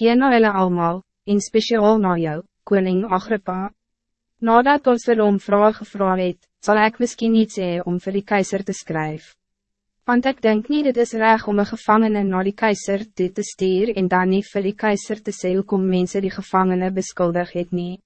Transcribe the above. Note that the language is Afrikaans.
Gee na hulle almal, en speciaal na jou, koning Agrippa. Nadat ons vir hom vraag gevra het, sal ek miskien iets sê om vir die keizer te schrijven. Want ik denk niet dit is reg om een gevangene naar die keizer toe te stuur en dan niet vir die keizer te sê hoekom mense die gevangene beskuldig het nie.